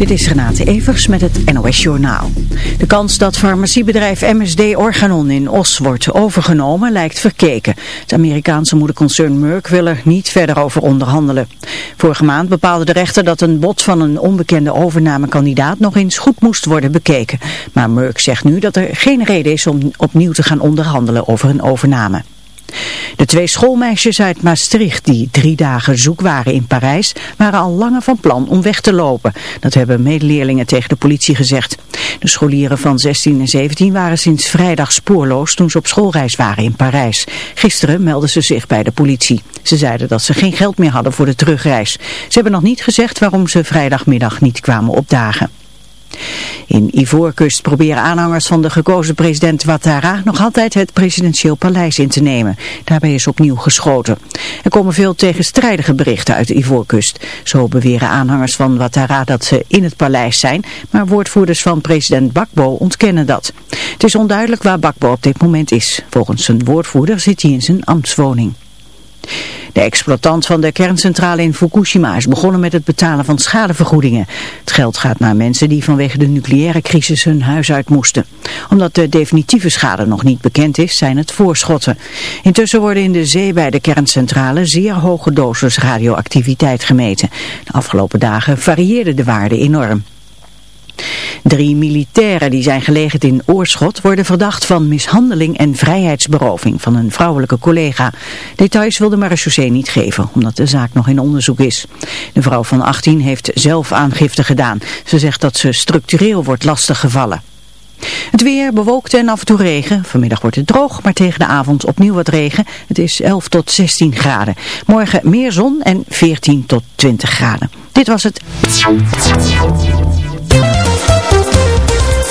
Dit is Renate Evers met het NOS Journaal. De kans dat farmaciebedrijf MSD Organon in Os wordt overgenomen lijkt verkeken. Het Amerikaanse moederconcern Merck wil er niet verder over onderhandelen. Vorige maand bepaalde de rechter dat een bod van een onbekende overnamekandidaat nog eens goed moest worden bekeken. Maar Merck zegt nu dat er geen reden is om opnieuw te gaan onderhandelen over een overname. De twee schoolmeisjes uit Maastricht die drie dagen zoek waren in Parijs waren al langer van plan om weg te lopen. Dat hebben medeleerlingen tegen de politie gezegd. De scholieren van 16 en 17 waren sinds vrijdag spoorloos toen ze op schoolreis waren in Parijs. Gisteren meldden ze zich bij de politie. Ze zeiden dat ze geen geld meer hadden voor de terugreis. Ze hebben nog niet gezegd waarom ze vrijdagmiddag niet kwamen opdagen. In Ivoorkust proberen aanhangers van de gekozen president Ouattara nog altijd het presidentieel paleis in te nemen. Daarbij is opnieuw geschoten. Er komen veel tegenstrijdige berichten uit Ivoorkust. Zo beweren aanhangers van Ouattara dat ze in het paleis zijn, maar woordvoerders van president Bakbo ontkennen dat. Het is onduidelijk waar Bakbo op dit moment is. Volgens zijn woordvoerder zit hij in zijn ambtswoning. De exploitant van de kerncentrale in Fukushima is begonnen met het betalen van schadevergoedingen. Het geld gaat naar mensen die vanwege de nucleaire crisis hun huis uit moesten. Omdat de definitieve schade nog niet bekend is, zijn het voorschotten. Intussen worden in de zee bij de kerncentrale zeer hoge doses radioactiviteit gemeten. De afgelopen dagen varieerde de waarde enorm. Drie militairen die zijn gelegerd in Oorschot worden verdacht van mishandeling en vrijheidsberoving van een vrouwelijke collega. Details wil de marechaussee niet geven, omdat de zaak nog in onderzoek is. De vrouw van 18 heeft zelf aangifte gedaan. Ze zegt dat ze structureel wordt lastiggevallen. Het weer bewolkt en af en toe regen. Vanmiddag wordt het droog, maar tegen de avond opnieuw wat regen. Het is 11 tot 16 graden. Morgen meer zon en 14 tot 20 graden. Dit was het.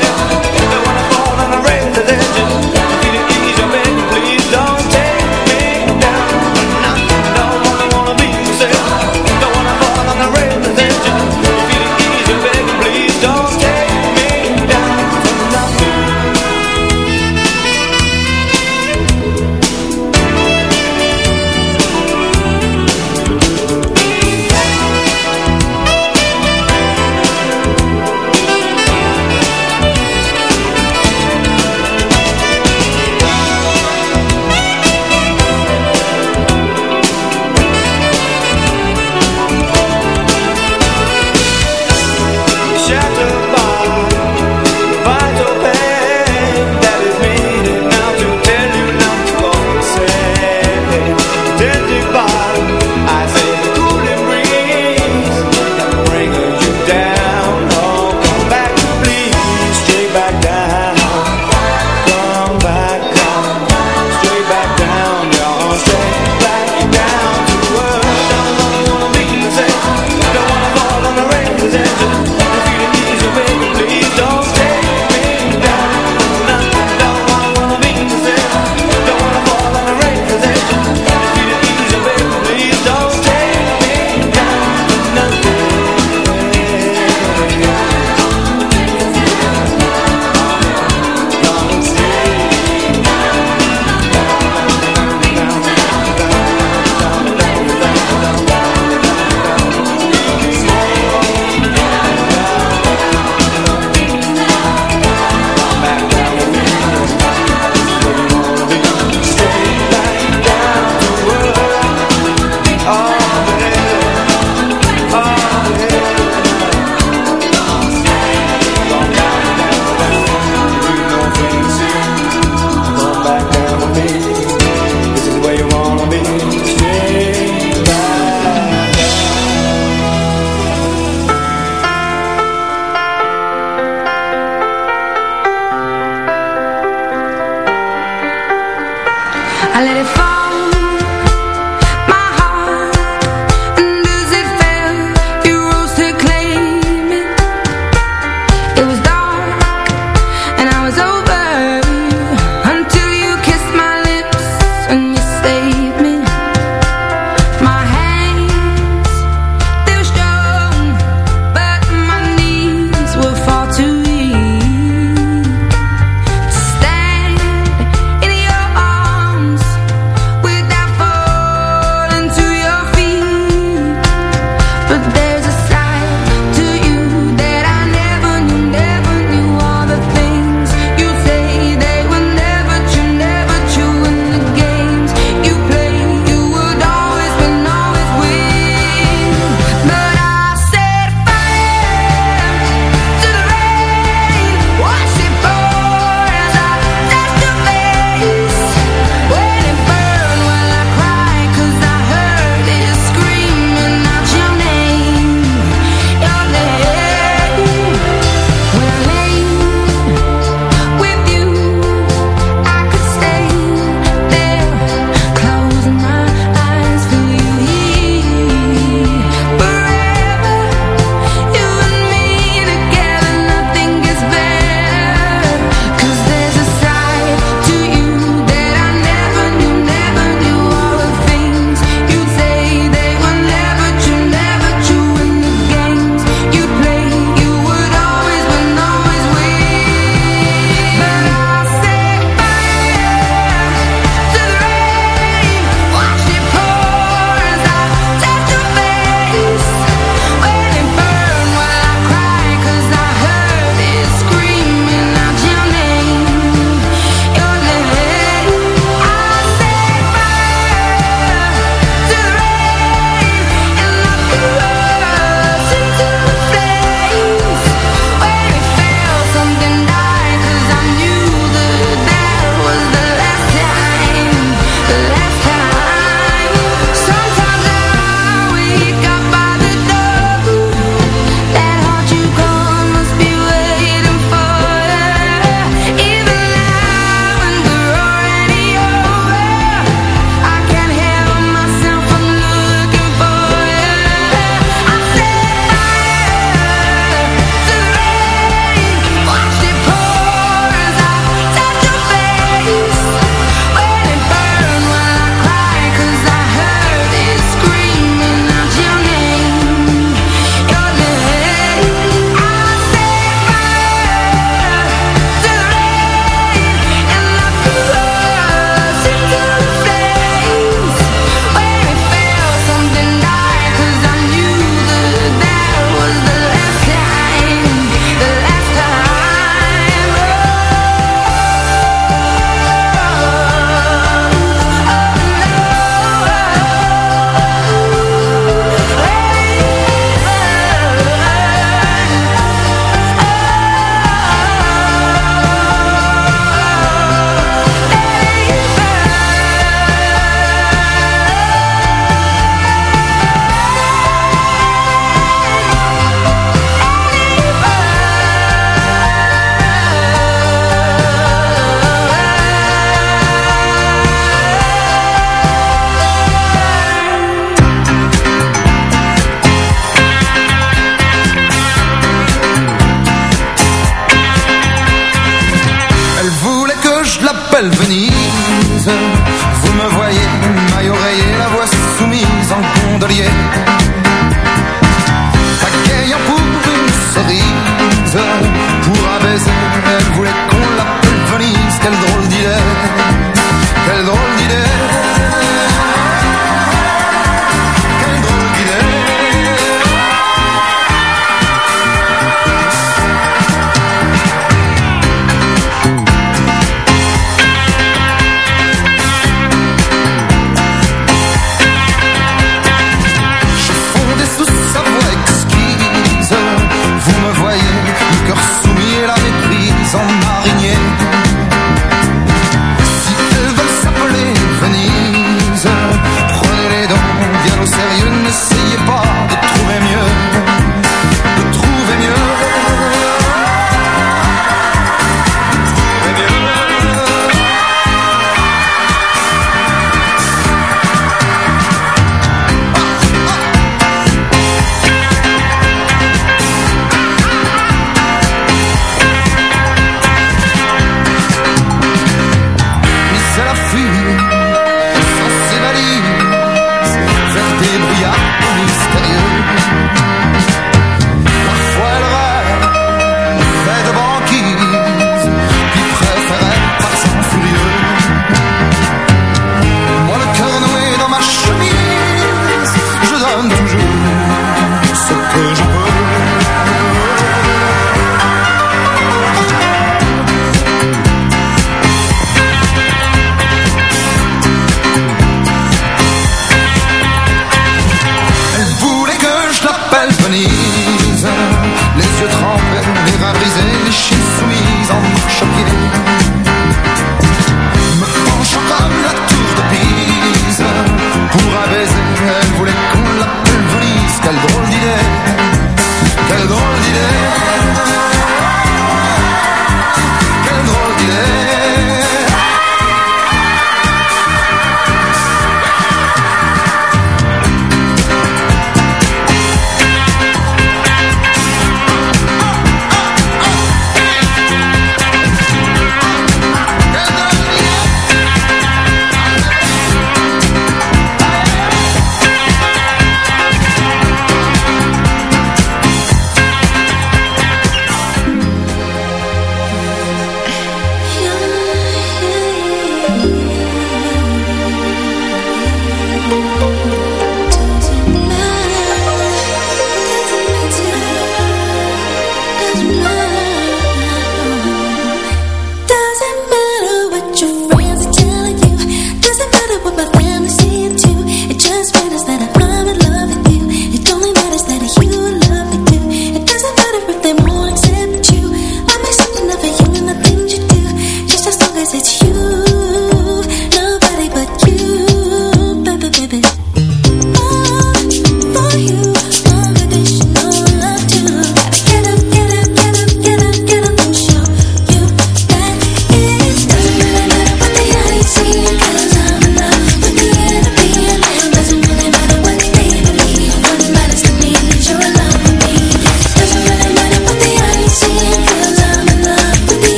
said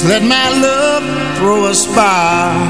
Just let my love throw a spark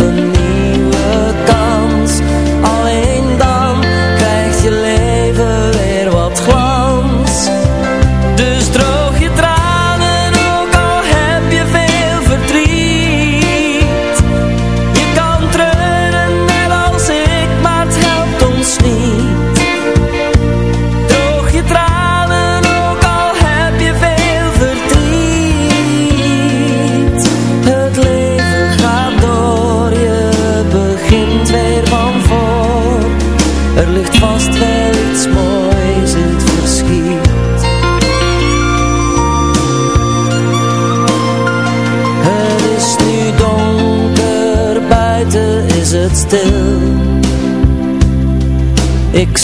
Er is nu donker, buiten is het stil. Ik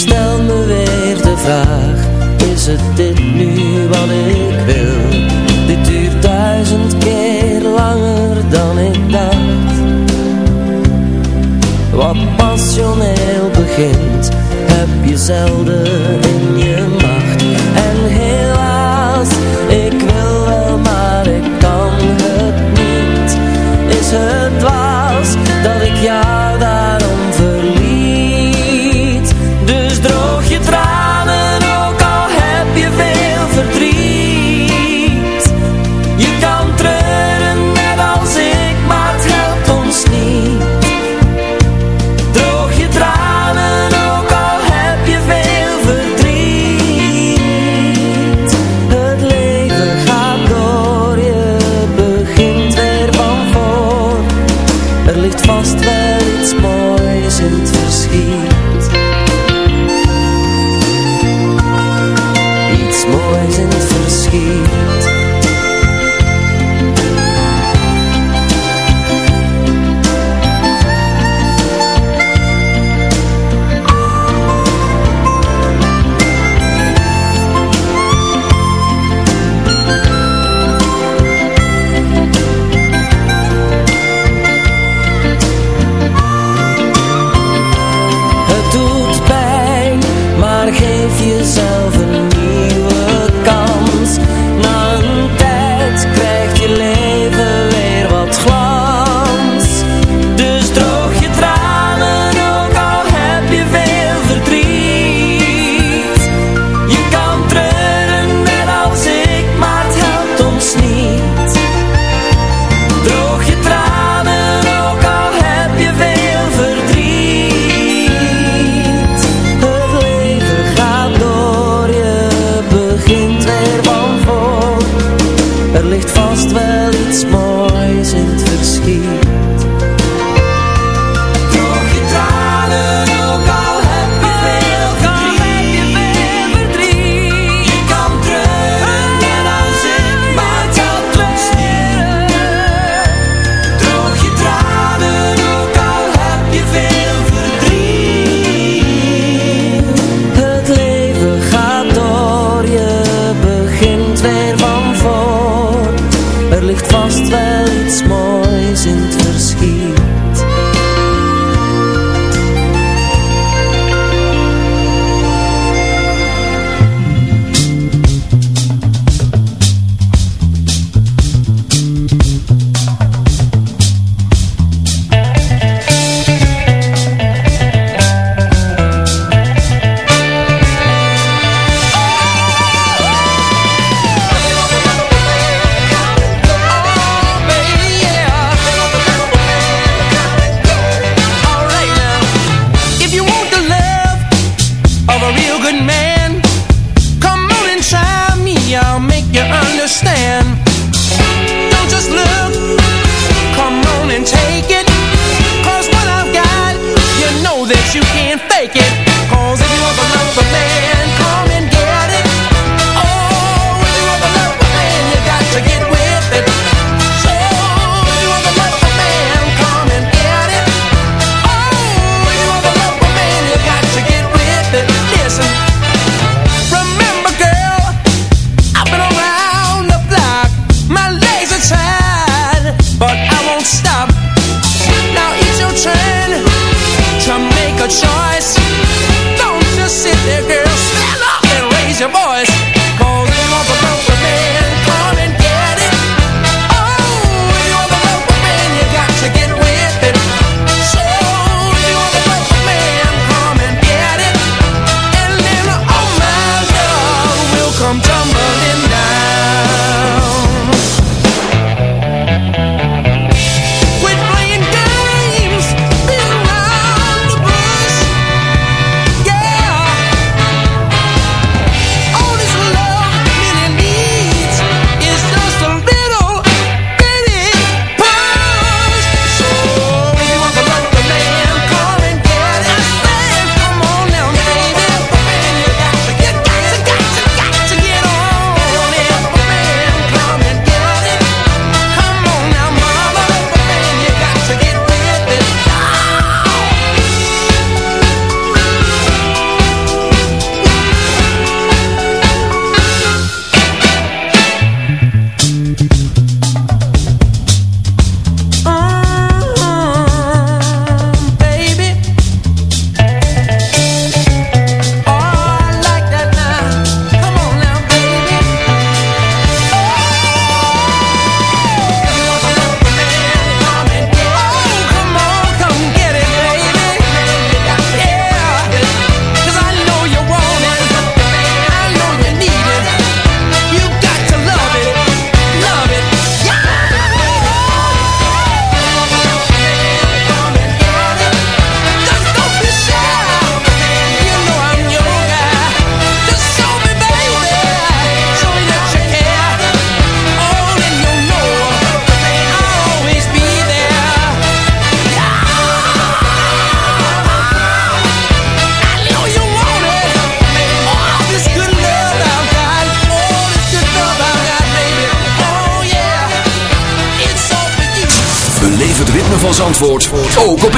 sun.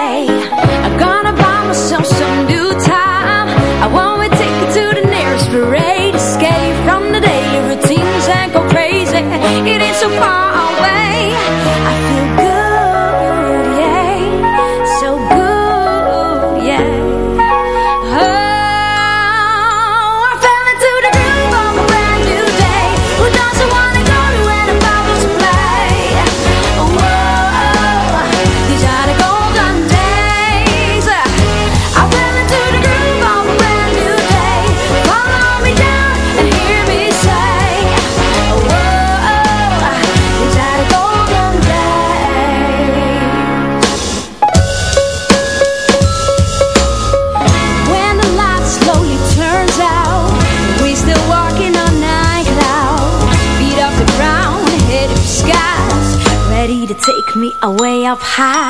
and sway. I'm gonna buy myself some up high.